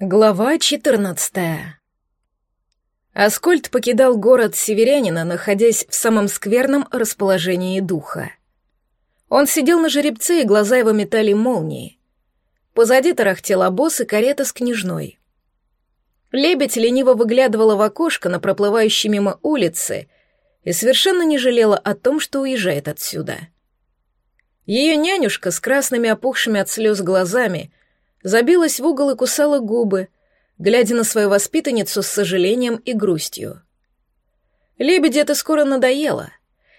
Глава 14 Аскольд покидал город северянина, находясь в самом скверном расположении духа. Он сидел на жеребце, и глаза его метали молнии. Позади тарахтел обоз и карета с княжной. Лебедь лениво выглядывала в окошко на проплывающей мимо улицы и совершенно не жалела о том, что уезжает отсюда. Ее нянюшка с красными опухшими от слез глазами — забилась в угол и кусала губы, глядя на свою воспитанницу с сожалением и грустью. Лебеди это скоро надоело,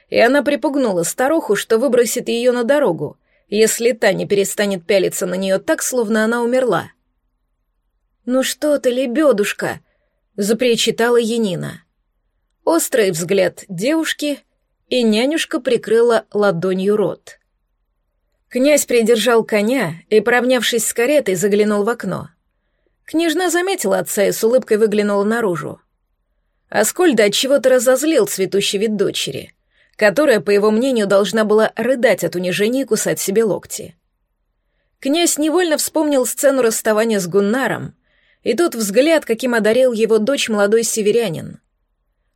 и она припугнула старуху, что выбросит ее на дорогу, если та не перестанет пялиться на нее так, словно она умерла. «Ну что ты, лебедушка!» — запричитала Янина. Острый взгляд девушки, и нянюшка прикрыла ладонью рот. Князь придержал коня и, поравнявшись с каретой, заглянул в окно. Княжна заметила отца и с улыбкой выглянула наружу. Аскольда отчего-то разозлил цветущий вид дочери, которая, по его мнению, должна была рыдать от унижения и кусать себе локти. Князь невольно вспомнил сцену расставания с Гуннаром, и тот взгляд, каким одарил его дочь молодой северянин.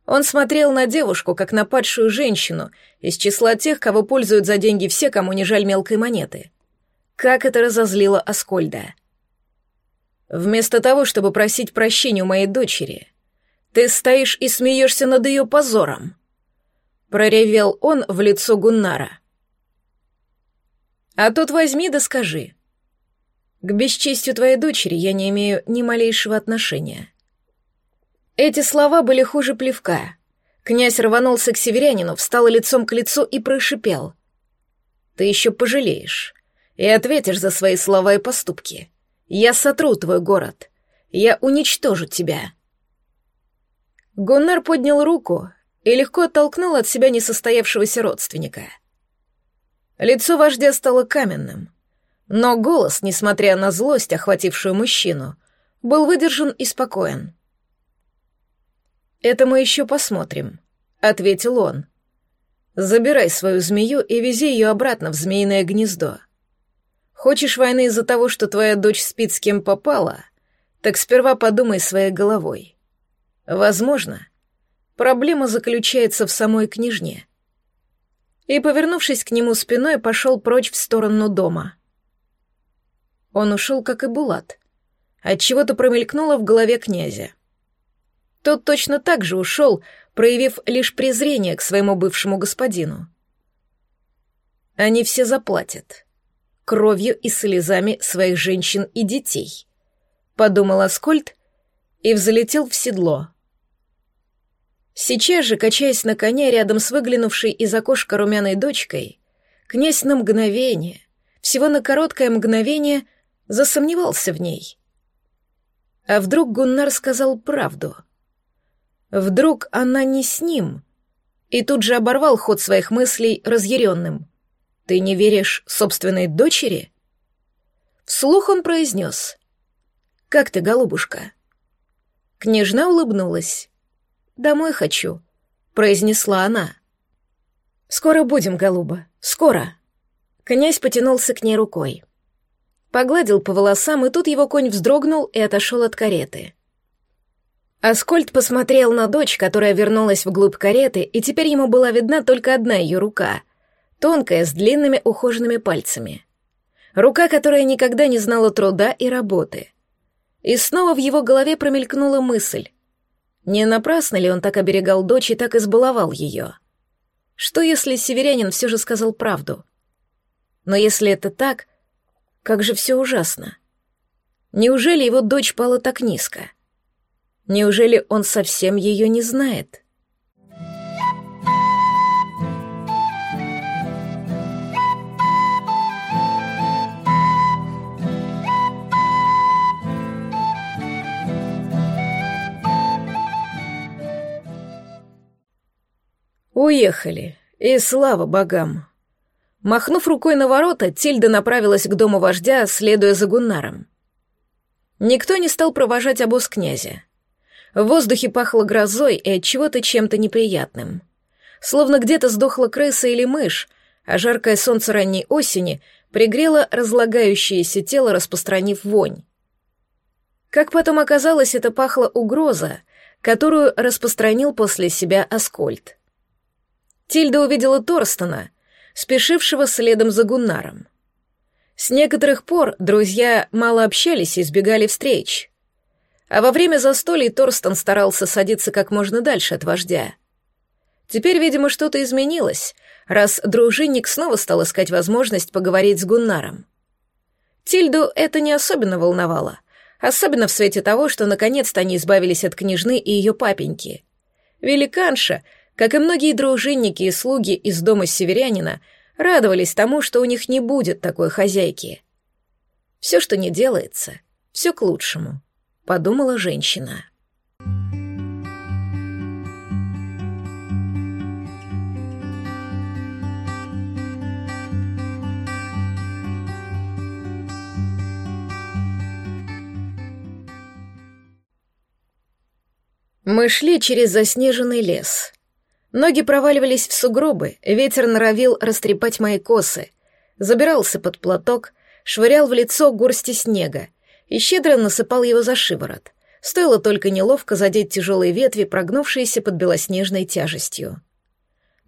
Он смотрел на девушку, как на падшую женщину, из числа тех, кого пользуют за деньги все, кому не жаль мелкой монеты. Как это разозлило Аскольда. Вместо того, чтобы просить прощения у моей дочери, ты стоишь и смеешься над ее позором. Проревел он в лицо Гуннара. А тут возьми да скажи. К бесчестью твоей дочери я не имею ни малейшего отношения. Эти слова были хуже плевка. Князь рванулся к северянину, встал лицом к лицу и прошипел. «Ты еще пожалеешь и ответишь за свои слова и поступки. Я сотру твой город. Я уничтожу тебя». Гуннар поднял руку и легко оттолкнул от себя несостоявшегося родственника. Лицо вождя стало каменным, но голос, несмотря на злость, охватившую мужчину, был выдержан и спокоен. «Это мы еще посмотрим», — ответил он. «Забирай свою змею и вези ее обратно в змеиное гнездо. Хочешь войны из-за того, что твоя дочь спит с кем попала? Так сперва подумай своей головой. Возможно, проблема заключается в самой княжне». И, повернувшись к нему спиной, пошел прочь в сторону дома. Он ушел, как и Булат. Отчего-то промелькнуло в голове князя — тот точно так же ушел, проявив лишь презрение к своему бывшему господину. Они все заплатят. Кровью и слезами своих женщин и детей. Подумал Аскольд и взлетел в седло. Сейчас же, качаясь на коне рядом с выглянувшей из окошка румяной дочкой, князь на мгновение, всего на короткое мгновение, засомневался в ней. А вдруг Гуннар сказал правду — Вдруг она не с ним? И тут же оборвал ход своих мыслей разъяренным. «Ты не веришь собственной дочери?» Вслух он произнес. «Как ты, голубушка?» Княжна улыбнулась. «Домой хочу», — произнесла она. «Скоро будем, голуба, скоро». Князь потянулся к ней рукой. Погладил по волосам, и тут его конь вздрогнул и отошел от кареты. Аскольд посмотрел на дочь, которая вернулась вглубь кареты, и теперь ему была видна только одна ее рука, тонкая, с длинными ухоженными пальцами. Рука, которая никогда не знала труда и работы. И снова в его голове промелькнула мысль. Не напрасно ли он так оберегал дочь и так избаловал ее? Что если северянин все же сказал правду? Но если это так, как же все ужасно. Неужели его дочь пала так низко? — Неужели он совсем ее не знает? Уехали, и слава богам. Махнув рукой на ворота, Тильда направилась к дому вождя, следуя за Гуннаром. Никто не стал провожать обоз князя. В воздухе пахло грозой и от чего-то чем-то неприятным. Словно где-то сдохла крыса или мышь, а жаркое солнце ранней осени пригрело разлагающееся тело, распространив вонь. Как потом оказалось, это пахло угроза, которую распространил после себя Аскольд. Тильда увидела Торстона, спешившего следом за Гуннаром. С некоторых пор друзья мало общались и избегали встреч. А во время застолья Торстон старался садиться как можно дальше от вождя. Теперь, видимо, что-то изменилось, раз дружинник снова стал искать возможность поговорить с Гуннаром. Тильду это не особенно волновало, особенно в свете того, что наконец-то они избавились от княжны и ее папеньки. Великанша, как и многие дружинники и слуги из дома северянина, радовались тому, что у них не будет такой хозяйки. Все, что не делается, все к лучшему, подумала женщина. Мы шли через заснеженный лес. Ноги проваливались в сугробы, ветер норовил растрепать мои косы, забирался под платок, швырял в лицо горсти снега и щедро насыпал его за шиворот. Стоило только неловко задеть тяжелые ветви, прогнувшиеся под белоснежной тяжестью.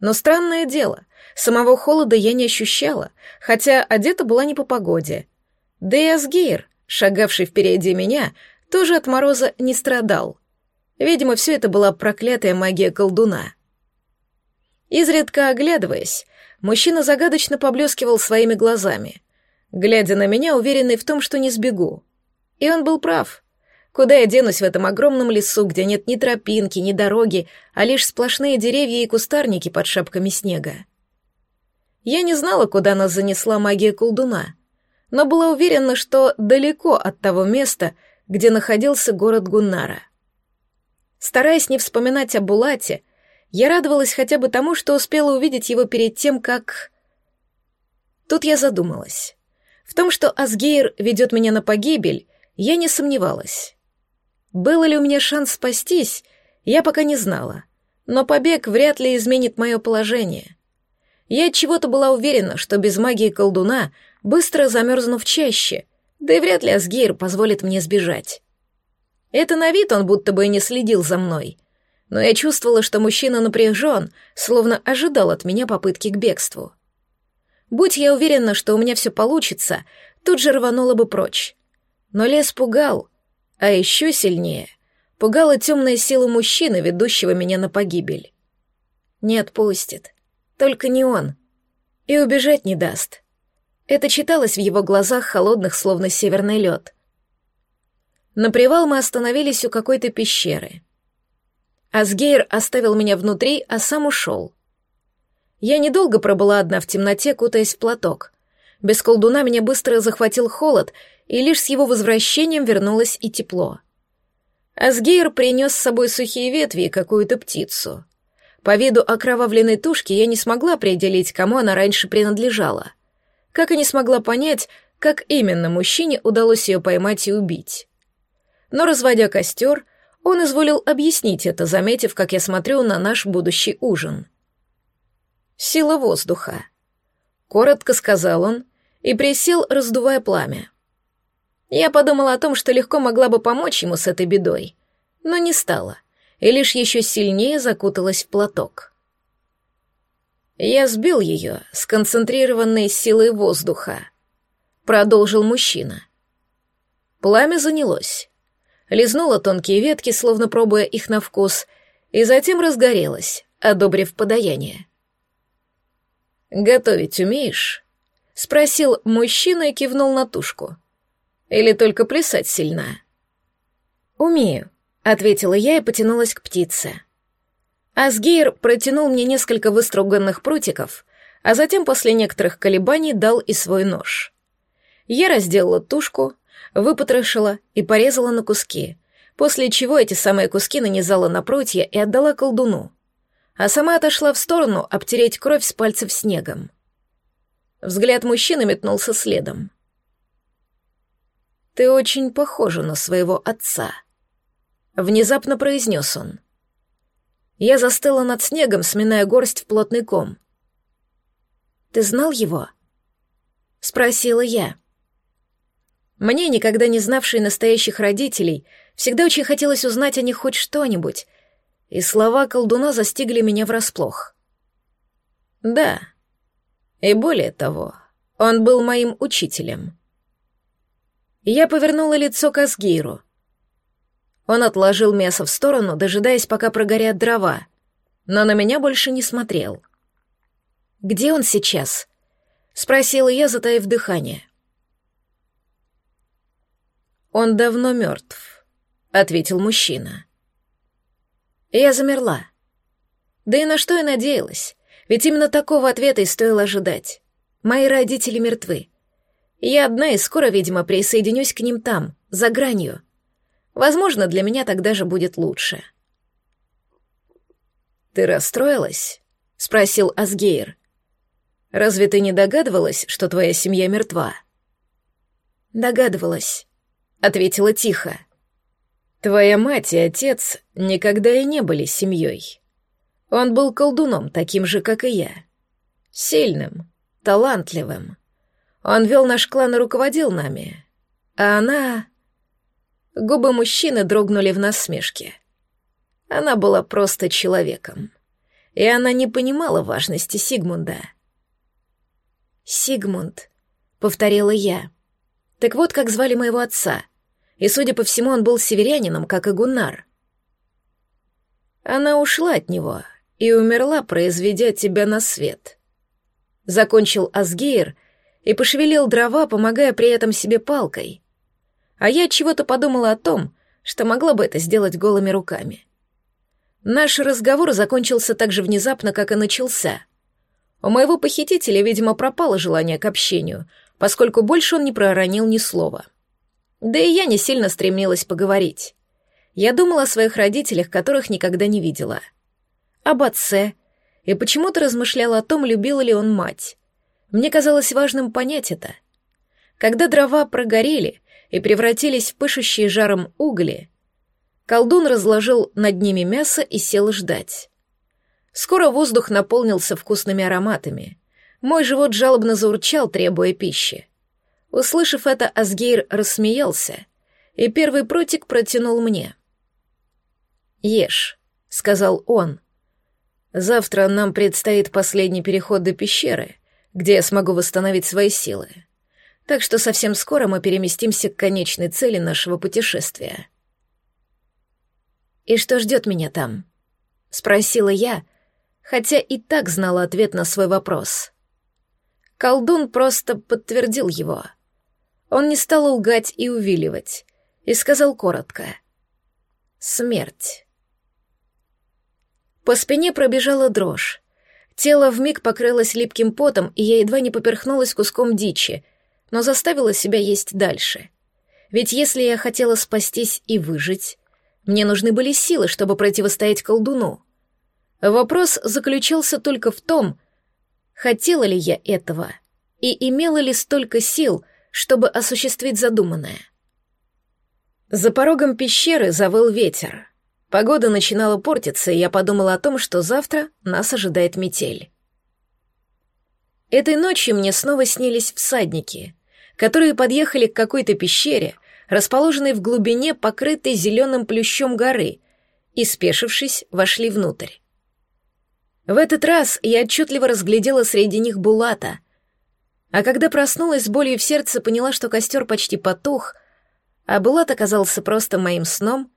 Но странное дело, самого холода я не ощущала, хотя одета была не по погоде. Да и Асгейр, шагавший впереди меня, тоже от мороза не страдал — Видимо, все это была проклятая магия колдуна. Изредка оглядываясь, мужчина загадочно поблескивал своими глазами, глядя на меня, уверенный в том, что не сбегу. И он был прав. Куда я денусь в этом огромном лесу, где нет ни тропинки, ни дороги, а лишь сплошные деревья и кустарники под шапками снега? Я не знала, куда нас занесла магия колдуна, но была уверена, что далеко от того места, где находился город Гуннара. Стараясь не вспоминать о Булате, я радовалась хотя бы тому, что успела увидеть его перед тем, как... Тут я задумалась. В том, что Асгейр ведет меня на погибель, я не сомневалась. Был ли у меня шанс спастись, я пока не знала, но побег вряд ли изменит мое положение. Я от чего-то была уверена, что без магии колдуна быстро замерзну в чаще, да и вряд ли Асгейр позволит мне сбежать. Это на вид он будто бы и не следил за мной. Но я чувствовала, что мужчина напряжен, словно ожидал от меня попытки к бегству. Будь я уверена, что у меня все получится, тут же рванула бы прочь. Но лес пугал, а еще сильнее пугала темная сила мужчины, ведущего меня на погибель. Не отпустит. Только не он. И убежать не даст. Это читалось в его глазах холодных, словно северный лед. На привал мы остановились у какой-то пещеры. Асгейр оставил меня внутри, а сам ушел. Я недолго пробыла одна в темноте, кутаясь в платок. Без колдуна меня быстро захватил холод, и лишь с его возвращением вернулось и тепло. Асгейр принес с собой сухие ветви и какую-то птицу. По виду окровавленной тушки я не смогла определить, кому она раньше принадлежала. Как и не смогла понять, как именно мужчине удалось ее поймать и убить но, разводя костер, он изволил объяснить это, заметив, как я смотрю на наш будущий ужин. «Сила воздуха», — коротко сказал он и присел, раздувая пламя. Я подумала о том, что легко могла бы помочь ему с этой бедой, но не стала, и лишь еще сильнее закуталась в платок. «Я сбил ее с концентрированной силой воздуха», — продолжил мужчина. Пламя занялось лизнула тонкие ветки, словно пробуя их на вкус, и затем разгорелась, одобрив подаяние. «Готовить умеешь?» — спросил мужчина и кивнул на тушку. «Или только плясать сильно?» «Умею», — ответила я и потянулась к птице. Асгейр протянул мне несколько выструганных прутиков, а затем после некоторых колебаний дал и свой нож. Я разделала тушку, выпотрошила и порезала на куски, после чего эти самые куски нанизала на прутья и отдала колдуну, а сама отошла в сторону обтереть кровь с пальцев снегом. Взгляд мужчины метнулся следом. «Ты очень похожа на своего отца», — внезапно произнес он. Я застыла над снегом, сминая горсть в плотный ком. «Ты знал его?» — спросила я. Мне, никогда не знавшей настоящих родителей, всегда очень хотелось узнать о них хоть что-нибудь, и слова колдуна застигли меня врасплох. Да, и более того, он был моим учителем. Я повернула лицо к Асгиру. Он отложил мясо в сторону, дожидаясь, пока прогорят дрова, но на меня больше не смотрел. «Где он сейчас?» — спросила я, затаив дыхание. «Он давно мертв», — ответил мужчина. Я замерла. Да и на что я надеялась, ведь именно такого ответа и стоило ожидать. Мои родители мертвы. Я одна и скоро, видимо, присоединюсь к ним там, за гранью. Возможно, для меня тогда же будет лучше. «Ты расстроилась?» — спросил Асгейр. «Разве ты не догадывалась, что твоя семья мертва?» «Догадывалась», — ответила тихо. «Твоя мать и отец никогда и не были семьей. Он был колдуном, таким же, как и я. Сильным, талантливым. Он вел наш клан и руководил нами. А она... Губы мужчины дрогнули в насмешке. Она была просто человеком. И она не понимала важности Сигмунда. «Сигмунд», — повторила я. Так вот, как звали моего отца. И, судя по всему, он был северянином, как и Гуннар. Она ушла от него и умерла, произведя тебя на свет. Закончил Асгейр и пошевелил дрова, помогая при этом себе палкой — а я чего-то подумала о том, что могла бы это сделать голыми руками. Наш разговор закончился так же внезапно, как и начался. У моего похитителя, видимо, пропало желание к общению, поскольку больше он не проронил ни слова. Да и я не сильно стремилась поговорить. Я думала о своих родителях, которых никогда не видела. Об отце. И почему-то размышляла о том, любила ли он мать. Мне казалось важным понять это. Когда дрова прогорели, и превратились в пышущие жаром угли, колдун разложил над ними мясо и сел ждать. Скоро воздух наполнился вкусными ароматами. Мой живот жалобно заурчал, требуя пищи. Услышав это, Асгейр рассмеялся, и первый протик протянул мне. «Ешь», — сказал он. «Завтра нам предстоит последний переход до пещеры, где я смогу восстановить свои силы так что совсем скоро мы переместимся к конечной цели нашего путешествия. «И что ждет меня там?» — спросила я, хотя и так знала ответ на свой вопрос. Колдун просто подтвердил его. Он не стал лгать и увиливать, и сказал коротко. «Смерть». По спине пробежала дрожь. Тело вмиг покрылось липким потом, и я едва не поперхнулась куском дичи — но заставила себя есть дальше. Ведь если я хотела спастись и выжить, мне нужны были силы, чтобы противостоять колдуну. Вопрос заключался только в том, хотела ли я этого и имела ли столько сил, чтобы осуществить задуманное. За порогом пещеры завыл ветер. Погода начинала портиться, и я подумала о том, что завтра нас ожидает метель. Этой ночью мне снова снились всадники, которые подъехали к какой-то пещере, расположенной в глубине, покрытой зеленым плющом горы, и, спешившись, вошли внутрь. В этот раз я отчетливо разглядела среди них Булата, а когда проснулась с болью в сердце, поняла, что костер почти потух, а Булат оказался просто моим сном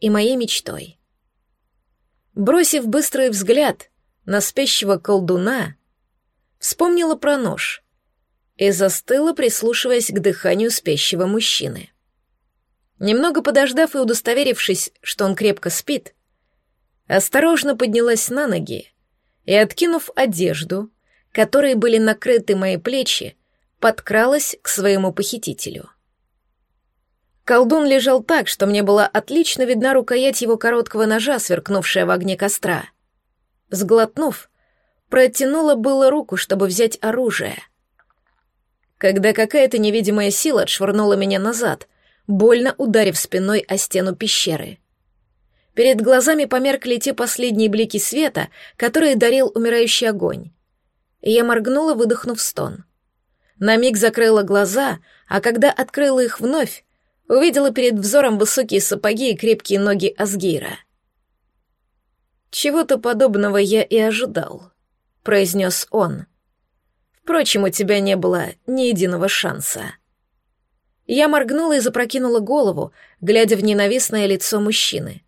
и моей мечтой. Бросив быстрый взгляд на спящего колдуна, вспомнила про нож и застыла, прислушиваясь к дыханию спящего мужчины. Немного подождав и удостоверившись, что он крепко спит, осторожно поднялась на ноги и, откинув одежду, которой были накрыты мои плечи, подкралась к своему похитителю. Колдун лежал так, что мне была отлично видна рукоять его короткого ножа, сверкнувшая в огне костра. Сглотнув, протянула было руку, чтобы взять оружие — когда какая-то невидимая сила отшвырнула меня назад, больно ударив спиной о стену пещеры. Перед глазами померкли те последние блики света, которые дарил умирающий огонь. Я моргнула, выдохнув стон. На миг закрыла глаза, а когда открыла их вновь, увидела перед взором высокие сапоги и крепкие ноги Асгира. «Чего-то подобного я и ожидал», — произнес он. «Впрочем, у тебя не было ни единого шанса». Я моргнула и запрокинула голову, глядя в ненавистное лицо мужчины.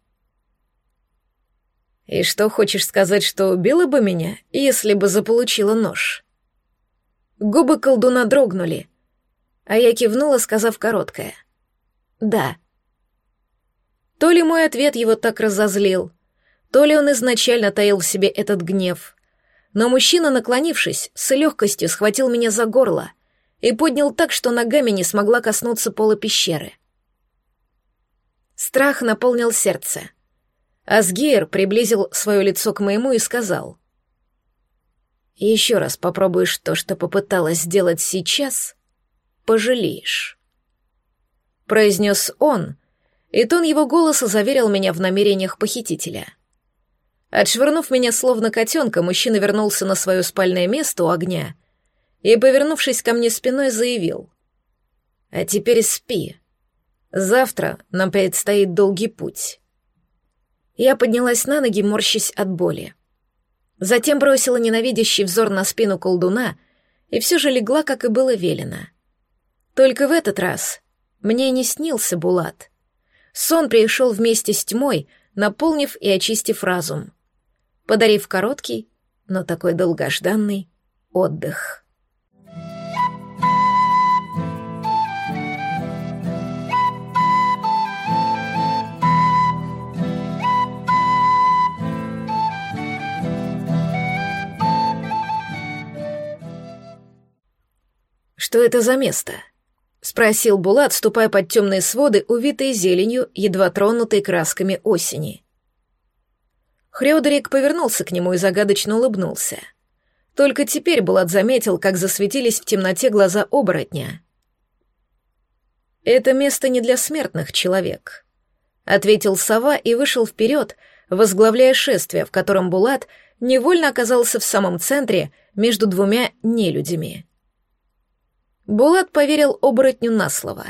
«И что, хочешь сказать, что убила бы меня, если бы заполучила нож?» Губы колдуна дрогнули, а я кивнула, сказав короткое. «Да». То ли мой ответ его так разозлил, то ли он изначально таил в себе этот гнев, но мужчина, наклонившись, с легкостью схватил меня за горло и поднял так, что ногами не смогла коснуться пола пещеры. Страх наполнил сердце. Асгейр приблизил свое лицо к моему и сказал. «Еще раз попробуешь то, что попыталась сделать сейчас, пожалеешь». Произнес он, и тон его голоса заверил меня в намерениях похитителя. Отшвырнув меня словно котенка, мужчина вернулся на свое спальное место у огня — и, повернувшись ко мне спиной, заявил. «А теперь спи. Завтра нам предстоит долгий путь». Я поднялась на ноги, морщась от боли. Затем бросила ненавидящий взор на спину колдуна и все же легла, как и было велено. Только в этот раз мне не снился Булат. Сон пришел вместе с тьмой, наполнив и очистив разум, подарив короткий, но такой долгожданный отдых. «Что это за место?» — спросил Булат, ступая под темные своды, увитые зеленью, едва тронутой красками осени. Хрёдерик повернулся к нему и загадочно улыбнулся. Только теперь Булат заметил, как засветились в темноте глаза оборотня. «Это место не для смертных, человек», — ответил сова и вышел вперед, возглавляя шествие, в котором Булат невольно оказался в самом центре между двумя нелюдями. Булат поверил оборотню на слово.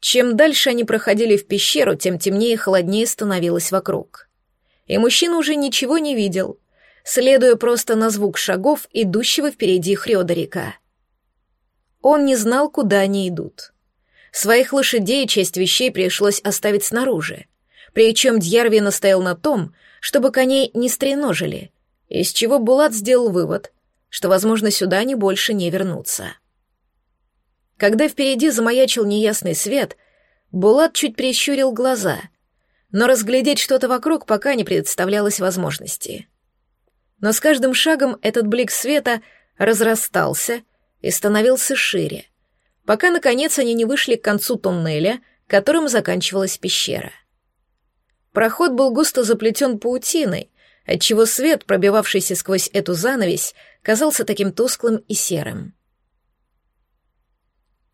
Чем дальше они проходили в пещеру, тем темнее и холоднее становилось вокруг. И мужчина уже ничего не видел, следуя просто на звук шагов, идущего впереди Хрёдорика. Он не знал, куда они идут. Своих лошадей часть вещей пришлось оставить снаружи, причем Дьярви настоял на том, чтобы коней не стреножили, из чего Булат сделал вывод, что, возможно, сюда они больше не вернутся. Когда впереди замаячил неясный свет, Булат чуть прищурил глаза, но разглядеть что-то вокруг пока не представлялось возможности. Но с каждым шагом этот блик света разрастался и становился шире, пока, наконец, они не вышли к концу туннеля, которым заканчивалась пещера. Проход был густо заплетен паутиной, отчего свет, пробивавшийся сквозь эту занавесь, казался таким тусклым и серым.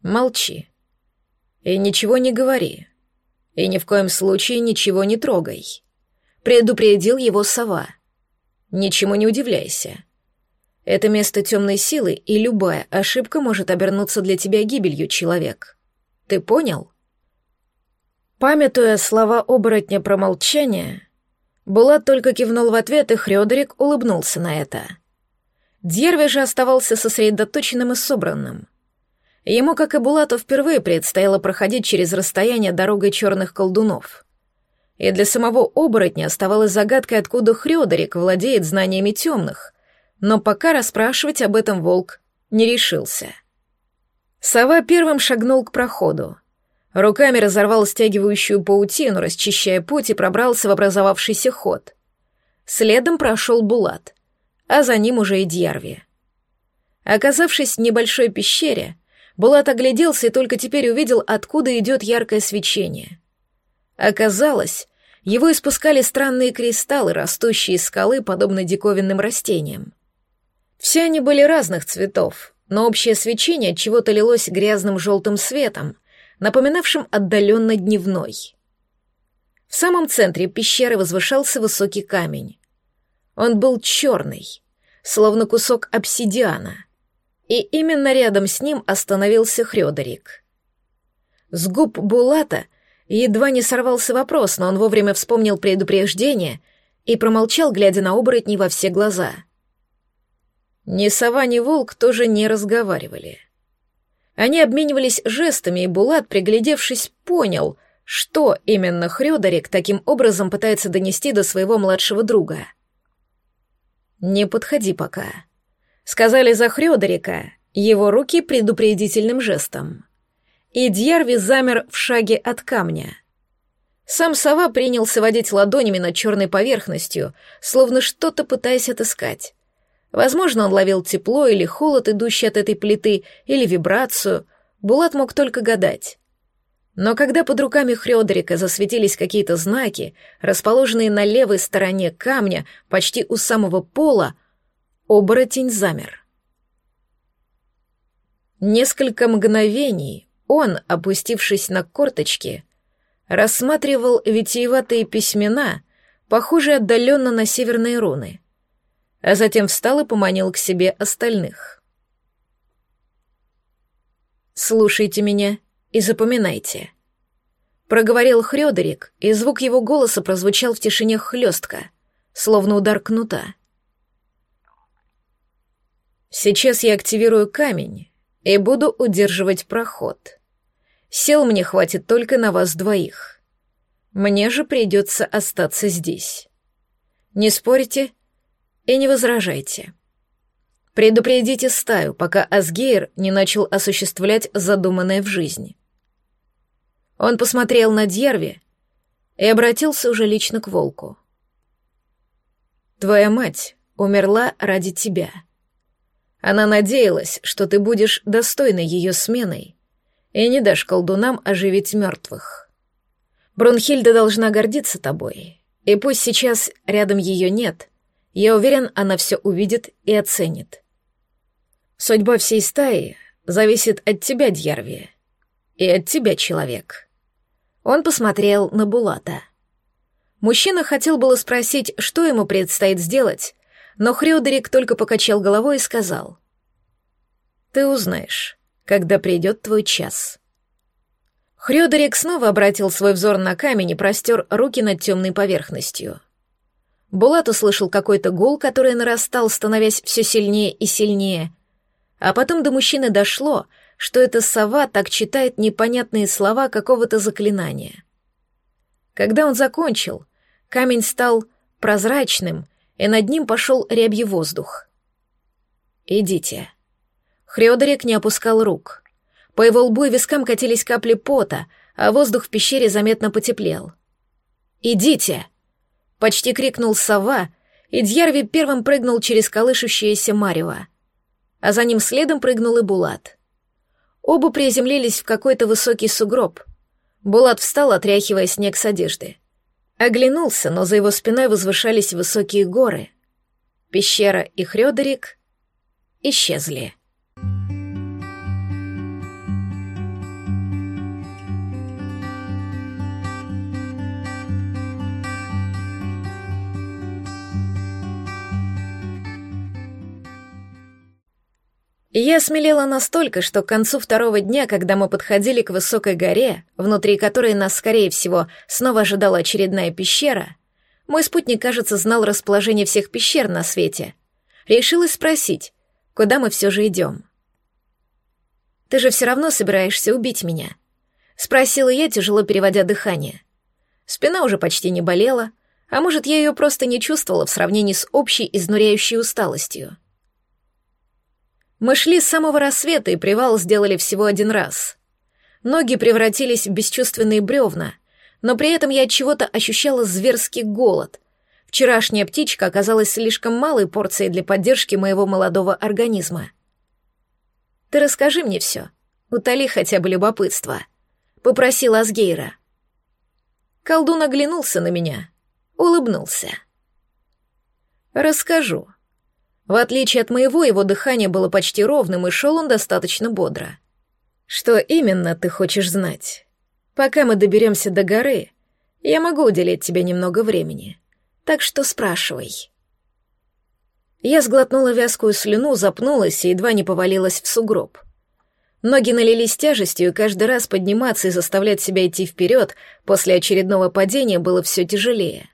Молчи. И ничего не говори. И ни в коем случае ничего не трогай. Предупредил его сова. Ничему не удивляйся. Это место темной силы, и любая ошибка может обернуться для тебя гибелью, человек. Ты понял? Памятуя слова оборотня про молчание, Булат только кивнул в ответ, и Хрёдерик улыбнулся на это. Дьерви же оставался сосредоточенным и собранным — Ему, как и Булату, впервые предстояло проходить через расстояние дорогой черных колдунов. И для самого оборотня оставалась загадкой, откуда Хрёдерик владеет знаниями темных, но пока расспрашивать об этом волк не решился. Сова первым шагнул к проходу. Руками разорвал стягивающую паутину, расчищая путь и пробрался в образовавшийся ход. Следом прошел Булат, а за ним уже и Дьярви. Оказавшись в небольшой пещере, Булат огляделся и только теперь увидел, откуда идет яркое свечение. Оказалось, его испускали странные кристаллы, растущие из скалы, подобно диковинным растениям. Все они были разных цветов, но общее свечение от чего-то лилось грязным желтым светом, напоминавшим отдаленно дневной. В самом центре пещеры возвышался высокий камень. Он был черный, словно кусок обсидиана — И именно рядом с ним остановился Хрёдерик. С губ Булата едва не сорвался вопрос, но он вовремя вспомнил предупреждение и промолчал, глядя на оборотней во все глаза. Ни сова, ни волк тоже не разговаривали. Они обменивались жестами, и Булат, приглядевшись, понял, что именно Хрёдерик таким образом пытается донести до своего младшего друга. «Не подходи пока», — сказали за Хрёдерика, его руки предупредительным жестом. И Дьярви замер в шаге от камня. Сам сова принялся водить ладонями над черной поверхностью, словно что-то пытаясь отыскать. Возможно, он ловил тепло или холод, идущий от этой плиты, или вибрацию. Булат мог только гадать. Но когда под руками Хрёдерика засветились какие-то знаки, расположенные на левой стороне камня, почти у самого пола, оборотень замер. Несколько мгновений он, опустившись на корточки, рассматривал витиеватые письмена, похожие отдаленно на северные руны — а затем встал и поманил к себе остальных. «Слушайте меня и запоминайте», — проговорил Хрёдерик, и звук его голоса прозвучал в тишине хлёстко, словно удар кнута. «Сейчас я активирую камень и буду удерживать проход. Сил мне хватит только на вас двоих. Мне же придется остаться здесь. Не спорите и не возражайте. Предупредите стаю, пока Асгейр не начал осуществлять задуманное в жизни. Он посмотрел на Дьярви и обратился уже лично к волку. «Твоя мать умерла ради тебя. Она надеялась, что ты будешь достойной ее сменой и не дашь колдунам оживить мертвых. Брунхильда должна гордиться тобой, и пусть сейчас рядом ее нет — я уверен, она все увидит и оценит. Судьба всей стаи зависит от тебя, Дьярви, и от тебя, человек. Он посмотрел на Булата. Мужчина хотел было спросить, что ему предстоит сделать, но Хрёдерик только покачал головой и сказал. «Ты узнаешь, когда придет твой час». Хрёдерик снова обратил свой взор на камень и простер руки над темной поверхностью. Булат услышал какой-то гул, который нарастал, становясь все сильнее и сильнее. А потом до мужчины дошло, что эта сова так читает непонятные слова какого-то заклинания. Когда он закончил, камень стал прозрачным, и над ним пошел рябье воздух. «Идите». Хрёдерик не опускал рук. По его лбу и вискам катились капли пота, а воздух в пещере заметно потеплел. «Идите!» Почти крикнул сова, и Дьярви первым прыгнул через колышущееся марево. А за ним следом прыгнул и Булат. Оба приземлились в какой-то высокий сугроб. Булат встал, отряхивая снег с одежды. Оглянулся, но за его спиной возвышались высокие горы. Пещера и Хрёдерик исчезли. Я смелела настолько, что к концу второго дня, когда мы подходили к высокой горе, внутри которой нас, скорее всего, снова ожидала очередная пещера, мой спутник, кажется, знал расположение всех пещер на свете. Решилась спросить, куда мы все же идем. «Ты же все равно собираешься убить меня?» — спросила я, тяжело переводя дыхание. Спина уже почти не болела, а может, я ее просто не чувствовала в сравнении с общей изнуряющей усталостью. Мы шли с самого рассвета, и привал сделали всего один раз. Ноги превратились в бесчувственные бревна, но при этом я от чего-то ощущала зверский голод. Вчерашняя птичка оказалась слишком малой порцией для поддержки моего молодого организма. «Ты расскажи мне все, утоли хотя бы любопытство», — попросила Асгейра. Колдун оглянулся на меня, улыбнулся. «Расскажу», в отличие от моего, его дыхание было почти ровным, и шел он достаточно бодро. «Что именно ты хочешь знать? Пока мы доберемся до горы, я могу уделить тебе немного времени, так что спрашивай». Я сглотнула вязкую слюну, запнулась и едва не повалилась в сугроб. Ноги налились тяжестью, и каждый раз подниматься и заставлять себя идти вперед после очередного падения было все тяжелее.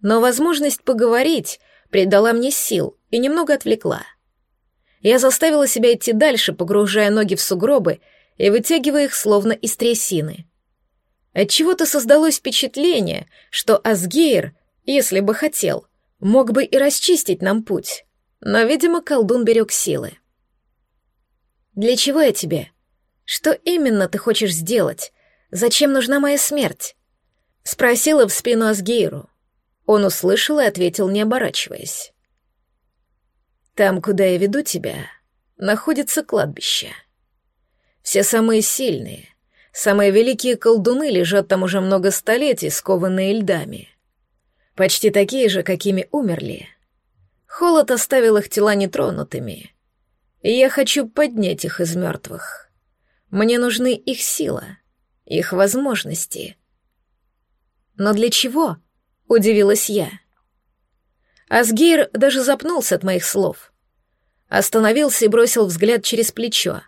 Но возможность поговорить придала мне сил и немного отвлекла. Я заставила себя идти дальше, погружая ноги в сугробы и вытягивая их словно из трясины. Отчего-то создалось впечатление, что Асгейр, если бы хотел, мог бы и расчистить нам путь, но, видимо, колдун берег силы. «Для чего я тебе? Что именно ты хочешь сделать? Зачем нужна моя смерть?» Спросила в спину Асгейру. Он услышал и ответил, не оборачиваясь. «Там, куда я веду тебя, находится кладбище. Все самые сильные, самые великие колдуны лежат там уже много столетий, скованные льдами. Почти такие же, какими умерли. Холод оставил их тела нетронутыми, и я хочу поднять их из мертвых. Мне нужны их сила, их возможности. Но для чего? Удивилась я. Асгейр даже запнулся от моих слов. Остановился и бросил взгляд через плечо.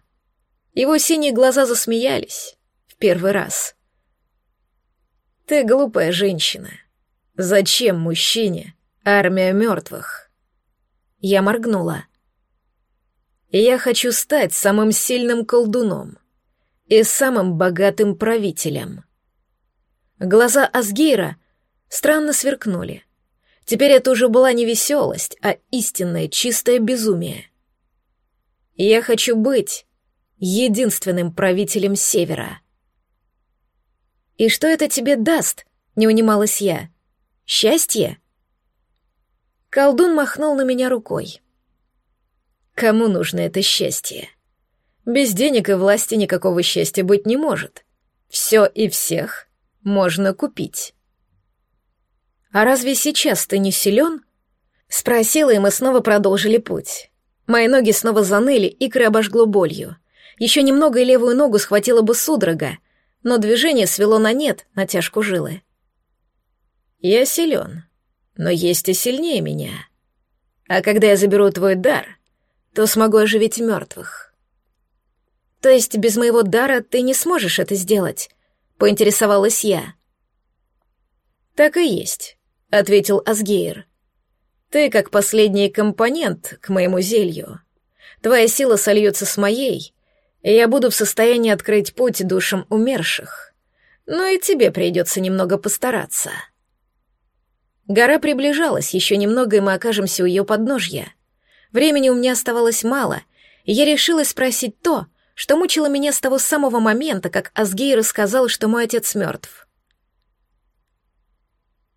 Его синие глаза засмеялись. В первый раз. «Ты глупая женщина. Зачем мужчине армия мертвых?» Я моргнула. Я хочу стать самым сильным колдуном и самым богатым правителем. Глаза Асгейра странно сверкнули. Теперь это уже была не веселость, а истинное чистое безумие. Я хочу быть единственным правителем Севера. «И что это тебе даст?» — не унималась я. «Счастье?» Колдун махнул на меня рукой. Кому нужно это счастье? Без денег и власти никакого счастья быть не может. Все и всех можно купить. «А разве сейчас ты не силен?» Спросила, и мы снова продолжили путь. Мои ноги снова заныли, икры обожгло болью. Еще немного и левую ногу схватила бы судорога, но движение свело на нет, натяжку жилы. «Я силен, но есть и сильнее меня. А когда я заберу твой дар, то смогу оживить мертвых. То есть без моего дара ты не сможешь это сделать? Поинтересовалась я. Так и есть, ответил Асгейр. Ты как последний компонент к моему зелью. Твоя сила сольется с моей, и я буду в состоянии открыть путь душам умерших. Но и тебе придется немного постараться. Гора приближалась, еще немного, и мы окажемся у ее подножья. Времени у меня оставалось мало, и я решила спросить то, что мучило меня с того самого момента, как Асгей рассказал, что мой отец мертв.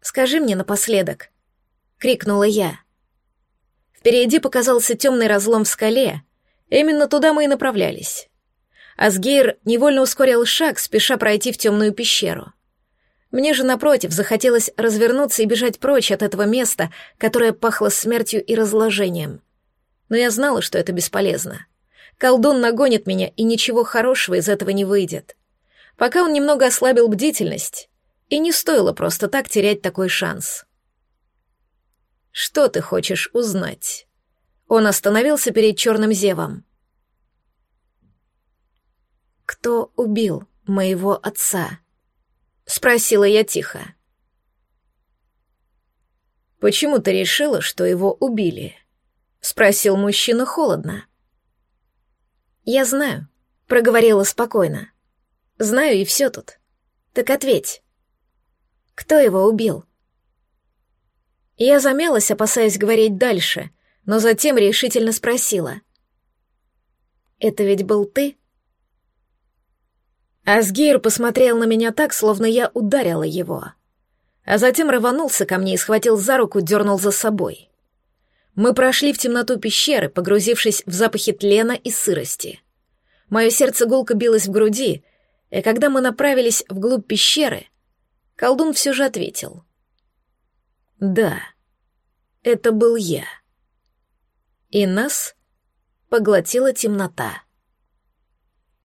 «Скажи мне напоследок», — крикнула я. Впереди показался темный разлом в скале, именно туда мы и направлялись. Асгейр невольно ускорил шаг, спеша пройти в темную пещеру. Мне же, напротив, захотелось развернуться и бежать прочь от этого места, которое пахло смертью и разложением но я знала, что это бесполезно. Колдун нагонит меня, и ничего хорошего из этого не выйдет. Пока он немного ослабил бдительность, и не стоило просто так терять такой шанс. «Что ты хочешь узнать?» Он остановился перед черным зевом. «Кто убил моего отца?» — спросила я тихо. «Почему ты решила, что его убили?» — спросил мужчина холодно. «Я знаю», — проговорила спокойно. «Знаю, и все тут. Так ответь. Кто его убил?» Я замялась, опасаясь говорить дальше, но затем решительно спросила. «Это ведь был ты?» Асгейр посмотрел на меня так, словно я ударила его, а затем рванулся ко мне и схватил за руку, дернул за собой. Мы прошли в темноту пещеры, погрузившись в запахи тлена и сырости. Мое сердце гулко билось в груди, и когда мы направились вглубь пещеры, колдун все же ответил. «Да, это был я». И нас поглотила темнота.